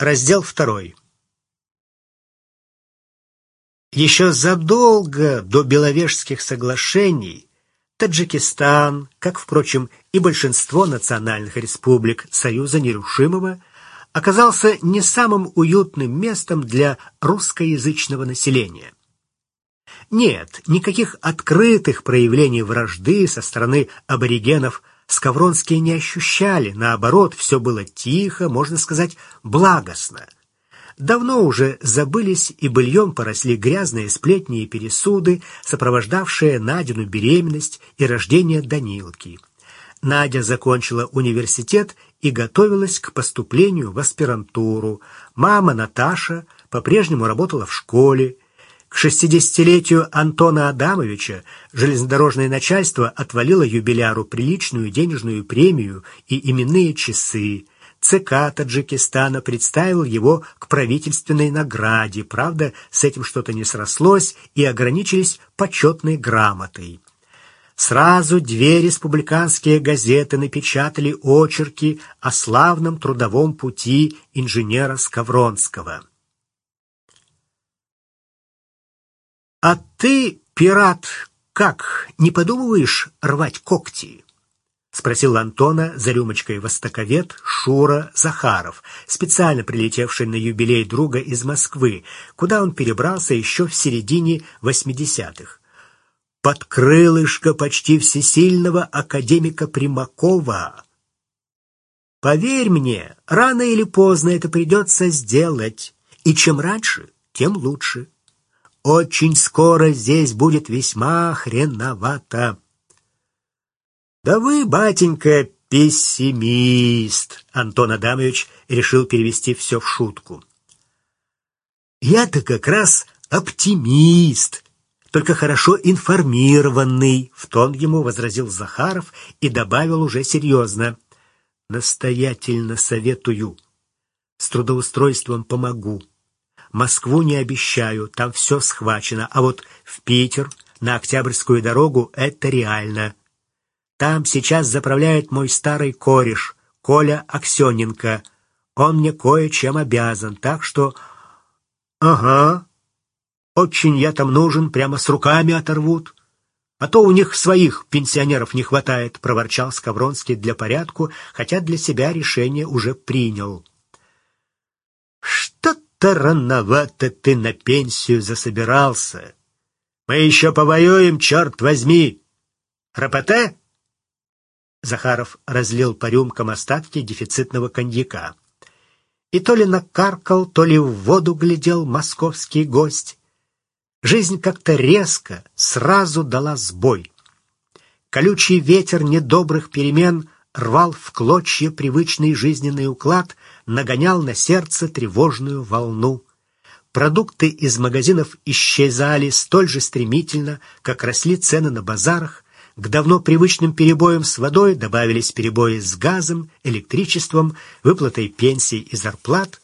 Раздел второй. Еще задолго до Беловежских соглашений Таджикистан, как, впрочем, и большинство национальных республик Союза Нерушимого, оказался не самым уютным местом для русскоязычного населения. Нет, никаких открытых проявлений вражды со стороны аборигенов скавронские не ощущали, наоборот, все было тихо, можно сказать, благостно. Давно уже забылись и быльем поросли грязные сплетни и пересуды, сопровождавшие Надину беременность и рождение Данилки. Надя закончила университет и готовилась к поступлению в аспирантуру. Мама Наташа по-прежнему работала в школе. К шестидесятилетию Антона Адамовича железнодорожное начальство отвалило юбиляру приличную денежную премию и именные часы. ЦК Таджикистана представил его к правительственной награде. Правда, с этим что-то не срослось и ограничились почетной грамотой. Сразу две республиканские газеты напечатали очерки о славном трудовом пути инженера Скавронского. «А ты, пират, как, не подумываешь рвать когти?» — спросил Антона за рюмочкой востоковед Шура Захаров, специально прилетевший на юбилей друга из Москвы, куда он перебрался еще в середине 80-х. Под крылышко почти всесильного академика Примакова. Поверь мне, рано или поздно это придется сделать, и чем раньше, тем лучше. Очень скоро здесь будет весьма хреновато. «Да вы, батенька, пессимист!» Антон Адамович решил перевести все в шутку. «Я-то как раз оптимист, только хорошо информированный», — в тон ему возразил Захаров и добавил уже серьезно. «Настоятельно советую. С трудоустройством помогу. Москву не обещаю, там все схвачено, а вот в Питер, на Октябрьскую дорогу, это реально». Там сейчас заправляет мой старый кореш, Коля Аксененко. Он мне кое-чем обязан, так что... Ага, очень я там нужен, прямо с руками оторвут. А то у них своих пенсионеров не хватает, проворчал Скавронский для порядку, хотя для себя решение уже принял. Что-то рановато ты на пенсию засобирался. Мы еще повоюем, черт возьми. Рапоте? Захаров разлил по рюмкам остатки дефицитного коньяка. И то ли накаркал, то ли в воду глядел московский гость. Жизнь как-то резко, сразу дала сбой. Колючий ветер недобрых перемен рвал в клочья привычный жизненный уклад, нагонял на сердце тревожную волну. Продукты из магазинов исчезали столь же стремительно, как росли цены на базарах, к давно привычным перебоям с водой добавились перебои с газом, электричеством, выплатой пенсий и зарплат.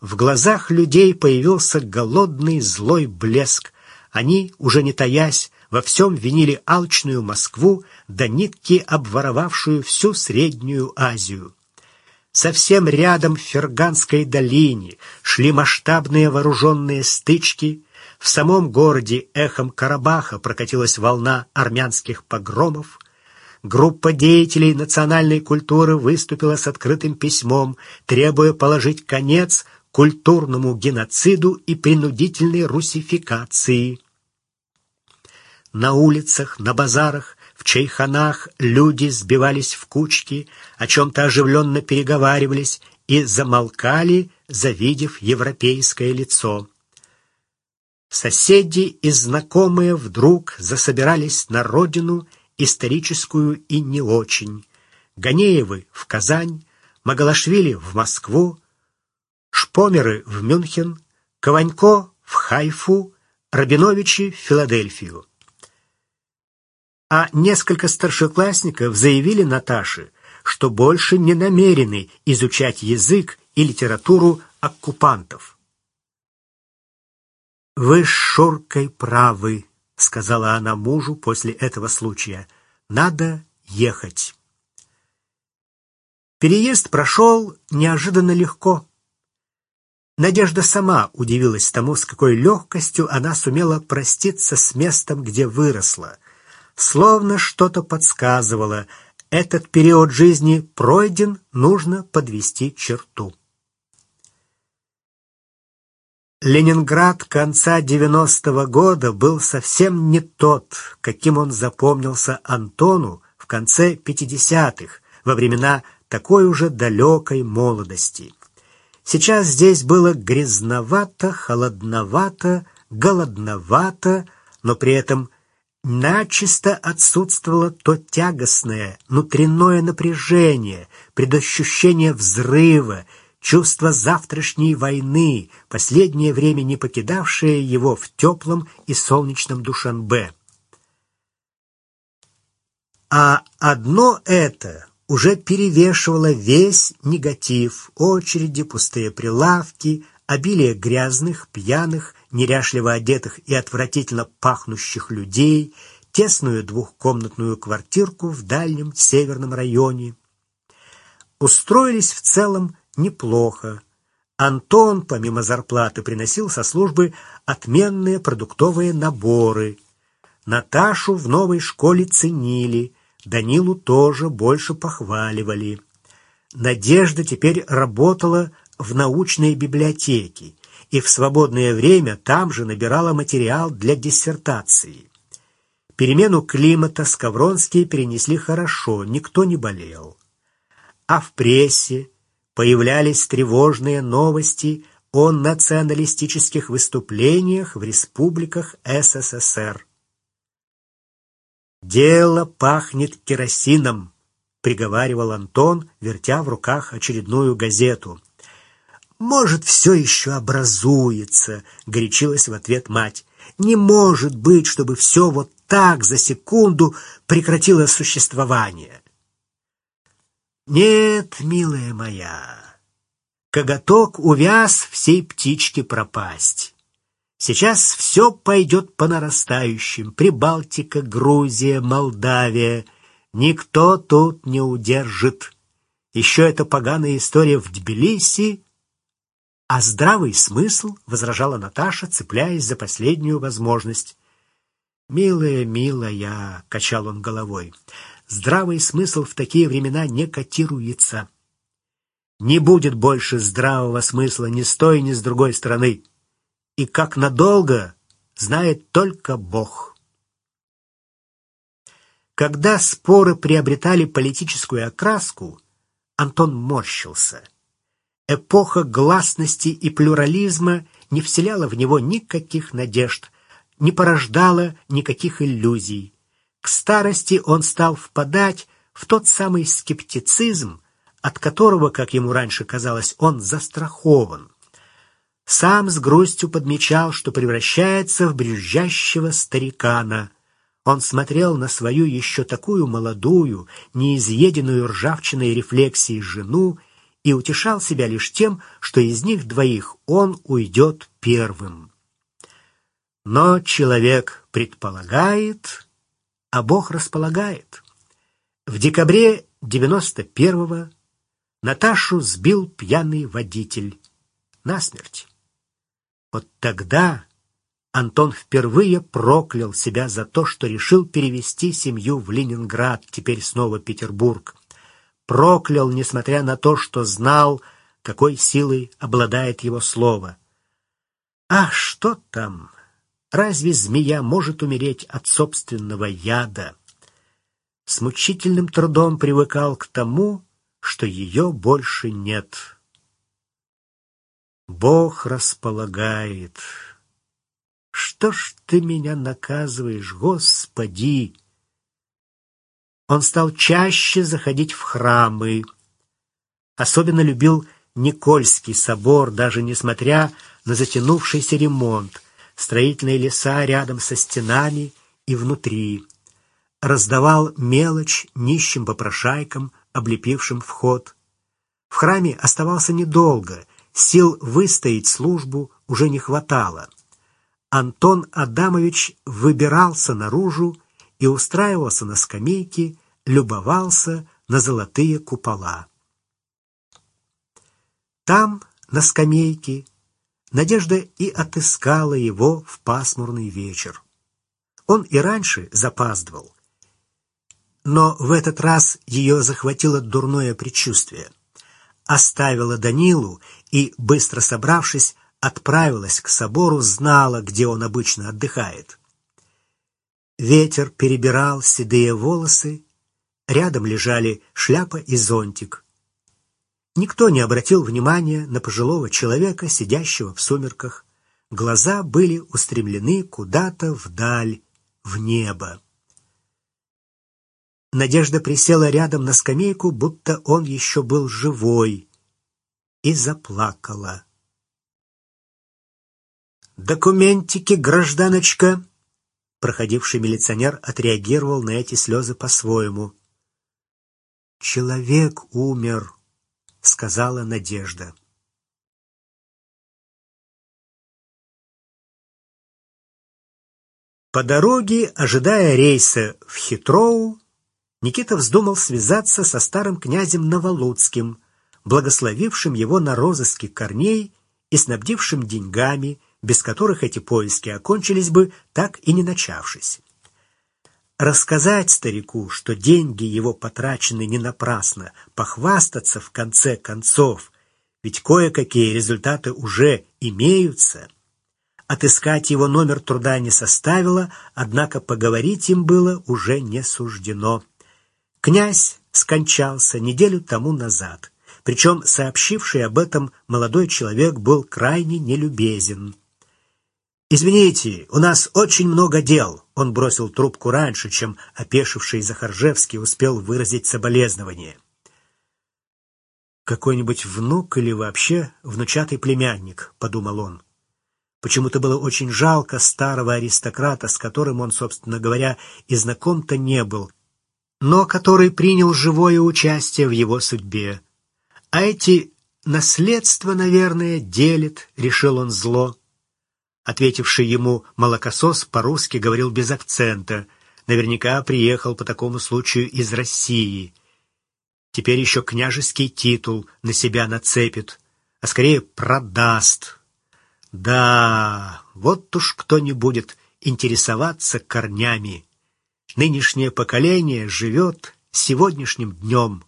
В глазах людей появился голодный злой блеск. Они, уже не таясь, во всем винили алчную Москву, до нитки обворовавшую всю Среднюю Азию. Совсем рядом в Ферганской долине шли масштабные вооруженные стычки, в самом городе эхом Карабаха прокатилась волна армянских погромов. Группа деятелей национальной культуры выступила с открытым письмом, требуя положить конец культурному геноциду и принудительной русификации. На улицах, на базарах, в чайханах люди сбивались в кучки, о чем-то оживленно переговаривались и замолкали, завидев европейское лицо. Соседи и знакомые вдруг засобирались на родину, историческую и не очень. Ганеевы в Казань, Магалашвили в Москву, Шпомеры в Мюнхен, Кованько в Хайфу, Рабиновичи в Филадельфию. А несколько старшеклассников заявили Наташе, что больше не намерены изучать язык и литературу оккупантов. «Вы с Шуркой правы», — сказала она мужу после этого случая. «Надо ехать». Переезд прошел неожиданно легко. Надежда сама удивилась тому, с какой легкостью она сумела проститься с местом, где выросла. Словно что-то подсказывало, этот период жизни пройден, нужно подвести черту. Ленинград конца 90-го года был совсем не тот, каким он запомнился Антону в конце 50-х, во времена такой уже далекой молодости. Сейчас здесь было грязновато, холодновато, голодновато, но при этом начисто отсутствовало то тягостное, внутреннее напряжение, предощущение взрыва, чувство завтрашней войны, последнее время не покидавшее его в теплом и солнечном Душанбе. А одно это уже перевешивало весь негатив, очереди, пустые прилавки, обилие грязных, пьяных, неряшливо одетых и отвратительно пахнущих людей, тесную двухкомнатную квартирку в дальнем северном районе. Устроились в целом неплохо. Антон, помимо зарплаты, приносил со службы отменные продуктовые наборы. Наташу в новой школе ценили, Данилу тоже больше похваливали. Надежда теперь работала в научной библиотеке и в свободное время там же набирала материал для диссертации. Перемену климата Скавронские перенесли хорошо, никто не болел. А в прессе появлялись тревожные новости о националистических выступлениях в республиках СССР. «Дело пахнет керосином», — приговаривал Антон, вертя в руках очередную газету. «Может, все еще образуется», — горячилась в ответ мать. «Не может быть, чтобы все вот так за секунду прекратило существование». «Нет, милая моя, коготок увяз всей птичке пропасть». Сейчас все пойдет по нарастающим. Прибалтика, Грузия, Молдавия. Никто тут не удержит. Еще эта поганая история в Тбилиси. А здравый смысл, — возражала Наташа, цепляясь за последнюю возможность. «Милая, милая», — качал он головой, — «здравый смысл в такие времена не котируется. Не будет больше здравого смысла ни с той, ни с другой стороны и как надолго, знает только Бог. Когда споры приобретали политическую окраску, Антон морщился. Эпоха гласности и плюрализма не вселяла в него никаких надежд, не порождала никаких иллюзий. К старости он стал впадать в тот самый скептицизм, от которого, как ему раньше казалось, он застрахован сам с грустью подмечал, что превращается в брюзжащего старикана. Он смотрел на свою еще такую молодую, неизъеденную ржавчиной рефлексией жену и утешал себя лишь тем, что из них двоих он уйдет первым. Но человек предполагает, а Бог располагает. В декабре 91-го Наташу сбил пьяный водитель насмерть. Вот тогда Антон впервые проклял себя за то, что решил перевести семью в Ленинград, теперь снова Петербург. Проклял, несмотря на то, что знал, какой силой обладает его слово. А что там? Разве змея может умереть от собственного яда? С мучительным трудом привыкал к тому, что ее больше нет. Бог располагает. Что ж ты меня наказываешь, Господи? Он стал чаще заходить в храмы. Особенно любил Никольский собор, даже несмотря на затянувшийся ремонт, строительные леса рядом со стенами и внутри. Раздавал мелочь нищим попрошайкам, облепившим вход. В храме оставался недолго — Сил выстоять службу уже не хватало. Антон Адамович выбирался наружу и устраивался на скамейке, любовался на золотые купола. Там, на скамейке, Надежда и отыскала его в пасмурный вечер. Он и раньше запаздывал. Но в этот раз ее захватило дурное предчувствие. Оставила Данилу и, быстро собравшись, отправилась к собору, знала, где он обычно отдыхает. Ветер перебирал седые волосы, рядом лежали шляпа и зонтик. Никто не обратил внимания на пожилого человека, сидящего в сумерках. Глаза были устремлены куда-то вдаль, в небо. Надежда присела рядом на скамейку, будто он еще был живой, и заплакала. «Документики, гражданочка!» Проходивший милиционер отреагировал на эти слезы по-своему. «Человек умер», — сказала Надежда. По дороге, ожидая рейса в Хитроу, Никита вздумал связаться со старым князем Новолуцким, благословившим его на розыске корней и снабдившим деньгами, без которых эти поиски окончились бы, так и не начавшись. Рассказать старику, что деньги его потрачены не напрасно, похвастаться в конце концов, ведь кое-какие результаты уже имеются. Отыскать его номер труда не составило, однако поговорить им было уже не суждено. Князь скончался неделю тому назад, причем сообщивший об этом молодой человек был крайне нелюбезен. «Извините, у нас очень много дел», — он бросил трубку раньше, чем опешивший Захаржевский успел выразить соболезнование. «Какой-нибудь внук или вообще внучатый племянник», — подумал он. Почему-то было очень жалко старого аристократа, с которым он, собственно говоря, и знаком-то не был, но который принял живое участие в его судьбе. А эти наследства, наверное, делит, решил он зло. Ответивший ему молокосос по-русски говорил без акцента. Наверняка приехал по такому случаю из России. Теперь еще княжеский титул на себя нацепит, а скорее продаст. Да, вот уж кто не будет интересоваться корнями. Нынешнее поколение живет сегодняшним днем.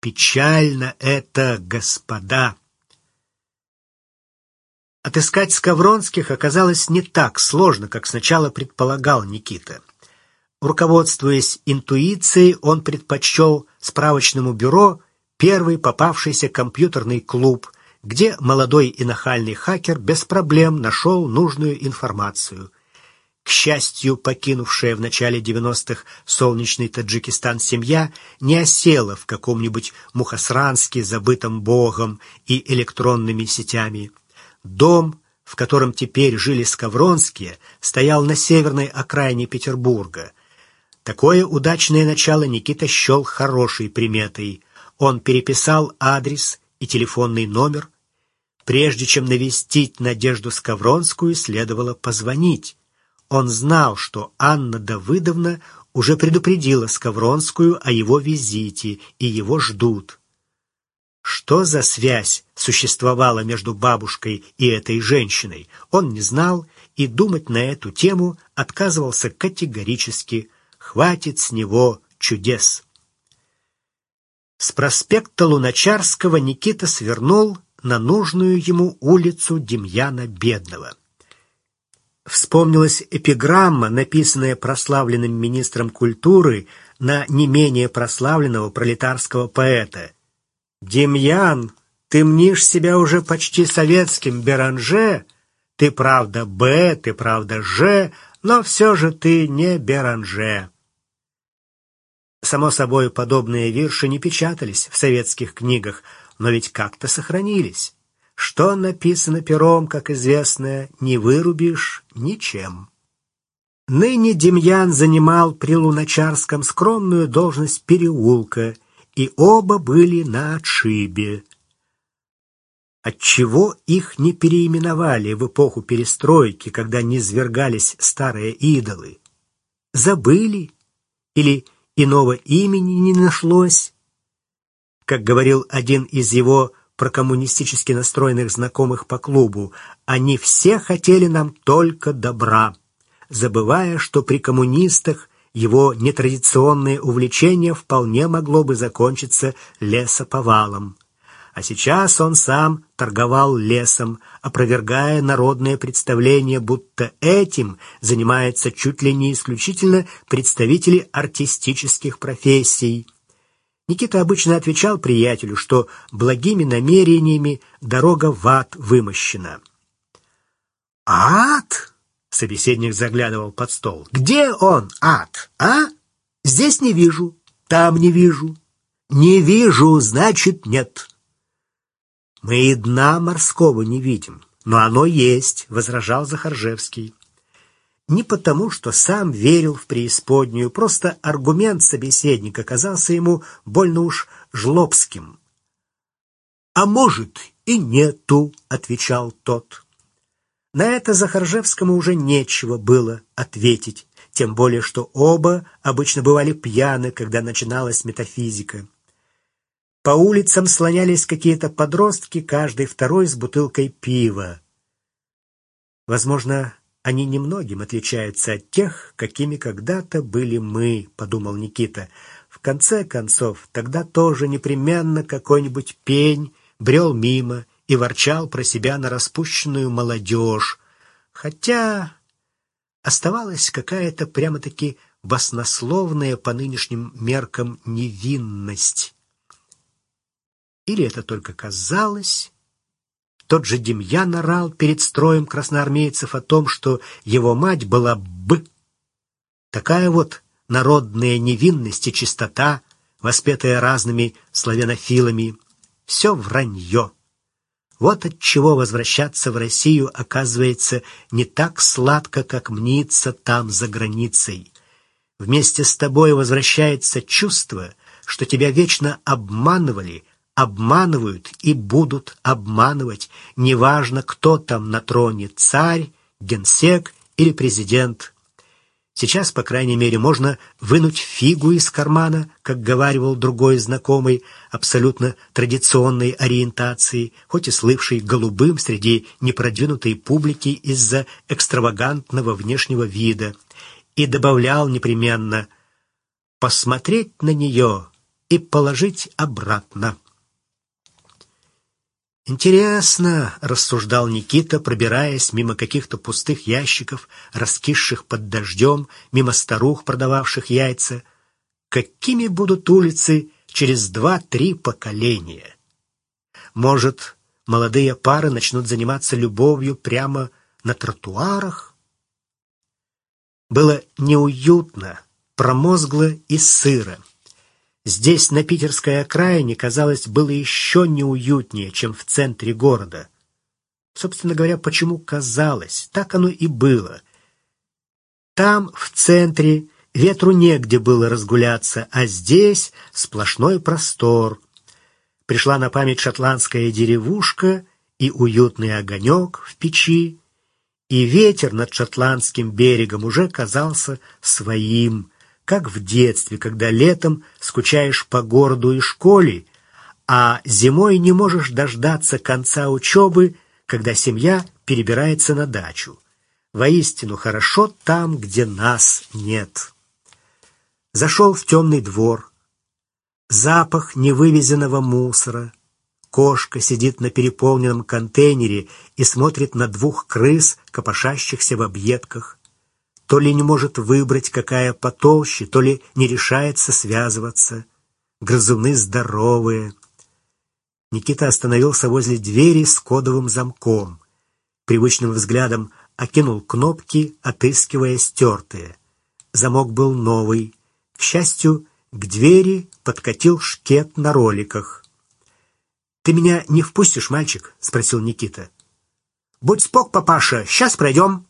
Печально это, господа. Отыскать Скавронских оказалось не так сложно, как сначала предполагал Никита. Руководствуясь интуицией, он предпочел справочному бюро первый попавшийся компьютерный клуб, где молодой и нахальный хакер без проблем нашел нужную информацию. К счастью, покинувшая в начале 90-х солнечный Таджикистан семья не осела в каком-нибудь Мухасранске, забытом богом и электронными сетями. Дом, в котором теперь жили Скавронские, стоял на северной окраине Петербурга. Такое удачное начало Никита счел хорошей приметой. Он переписал адрес и телефонный номер. Прежде чем навестить Надежду Скавронскую, следовало позвонить. Он знал, что Анна Давыдовна уже предупредила Скавронскую о его визите, и его ждут. Что за связь существовала между бабушкой и этой женщиной, он не знал и думать на эту тему отказывался категорически. Хватит с него чудес. С проспекта Луначарского Никита свернул на нужную ему улицу Демьяна Бедного. Вспомнилась эпиграмма, написанная прославленным министром культуры на не менее прославленного пролетарского поэта — «Демьян, ты мнишь себя уже почти советским Беранже? Ты правда Б, ты правда Ж, но все же ты не Беранже». Само собой, подобные вирши не печатались в советских книгах, но ведь как-то сохранились. Что написано пером, как известно, не вырубишь ничем. Ныне Демьян занимал при Луначарском скромную должность переулка — и оба были на отшибе. Отчего их не переименовали в эпоху перестройки, когда низвергались старые идолы? Забыли? Или иного имени не нашлось? Как говорил один из его прокоммунистически настроенных знакомых по клубу. Они все хотели нам только добра, забывая, что при коммунистах его нетрадиционное увлечение вполне могло бы закончиться лесоповалом. А сейчас он сам торговал лесом, опровергая народное представление, будто этим занимаются чуть ли не исключительно представители артистических профессий. Никита обычно отвечал приятелю, что благими намерениями дорога в ад вымощена. «Ад?» — собеседник заглядывал под стол. «Где он, ад, а? Здесь не вижу, там не вижу. Не вижу, значит, нет». «Мы и дна морского не видим, но оно есть», — возражал Захаржевский не потому, что сам верил в преисподнюю, просто аргумент собеседника казался ему больно уж жлобским. «А может, и нету», — отвечал тот. На это Захаржевскому уже нечего было ответить, тем более что оба обычно бывали пьяны, когда начиналась метафизика. По улицам слонялись какие-то подростки, каждый второй с бутылкой пива. Возможно, они немногим отличаются от тех, какими когда-то были мы, подумал Никита. В конце концов, тогда тоже непременно какой-нибудь пень брел мимо и ворчал про себя на распущенную молодежь. Хотя оставалась какая-то прямо-таки баснословная по нынешним меркам невинность. Или это только казалось, тот же Демьян орал перед строем красноармейцев о том, что его мать была б. Такая вот народная невинность и чистота, воспетая разными славянофилами. Все вранье. Вот от чего возвращаться в Россию оказывается не так сладко, как мнится там за границей. Вместе с тобой возвращается чувство, что тебя вечно обманывали, обманывают и будут обманывать, неважно, кто там на троне, царь, генсек или президент. Сейчас, по крайней мере, можно вынуть фигу из кармана, как говаривал другой знакомый, абсолютно традиционной ориентации, хоть и слывший голубым среди непродвинутой публики из-за экстравагантного внешнего вида, и добавлял непременно «посмотреть на нее и положить обратно». Интересно, рассуждал Никита, пробираясь мимо каких-то пустых ящиков, раскисших под дождем, мимо старух, продававших яйца. Какими будут улицы через два-три поколения? Может, молодые пары начнут заниматься любовью прямо на тротуарах? Было неуютно, промозгло и сыро. Здесь, на питерской окраине, казалось, было еще неуютнее, чем в центре города. Собственно говоря, почему казалось? Так оно и было. Там, в центре, ветру негде было разгуляться, а здесь сплошной простор. Пришла на память шотландская деревушка и уютный огонек в печи, и ветер над шотландским берегом уже казался своим, как в детстве, когда летом скучаешь по городу и школе, а зимой не можешь дождаться конца учебы, когда семья перебирается на дачу. Воистину хорошо там, где нас нет. Зашел в темный двор. Запах невывезенного мусора. Кошка сидит на переполненном контейнере и смотрит на двух крыс, копошащихся в объедках то ли не может выбрать, какая потолще, то ли не решается связываться. Грызуны здоровые. Никита остановился возле двери с кодовым замком. Привычным взглядом окинул кнопки, отыскивая стертые. Замок был новый. К счастью, к двери подкатил шкет на роликах. «Ты меня не впустишь, мальчик?» — спросил Никита. «Будь спок, папаша, сейчас пройдем».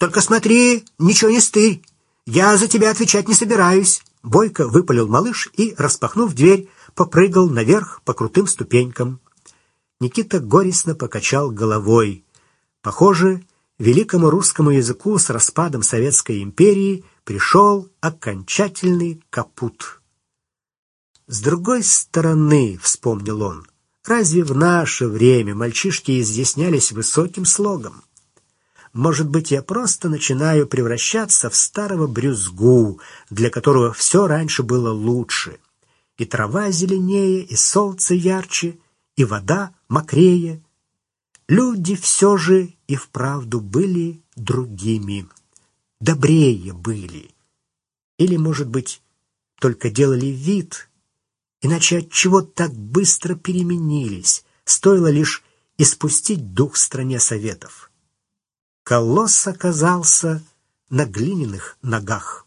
Только смотри, ничего не стырь. Я за тебя отвечать не собираюсь. Бойко выпалил малыш и, распахнув дверь, попрыгал наверх по крутым ступенькам. Никита горестно покачал головой. Похоже, великому русскому языку с распадом Советской империи пришел окончательный капут. С другой стороны, вспомнил он, Разве в наше время мальчишки изъяснялись высоким слогом? Может быть, я просто начинаю превращаться в старого брюзгу, для которого все раньше было лучше. И трава зеленее, и солнце ярче, и вода мокрее. Люди все же и вправду были другими, добрее были. Или, может быть, только делали вид, иначе от чего так быстро переменились, стоило лишь испустить дух стране советов колосс оказался на глиняных ногах.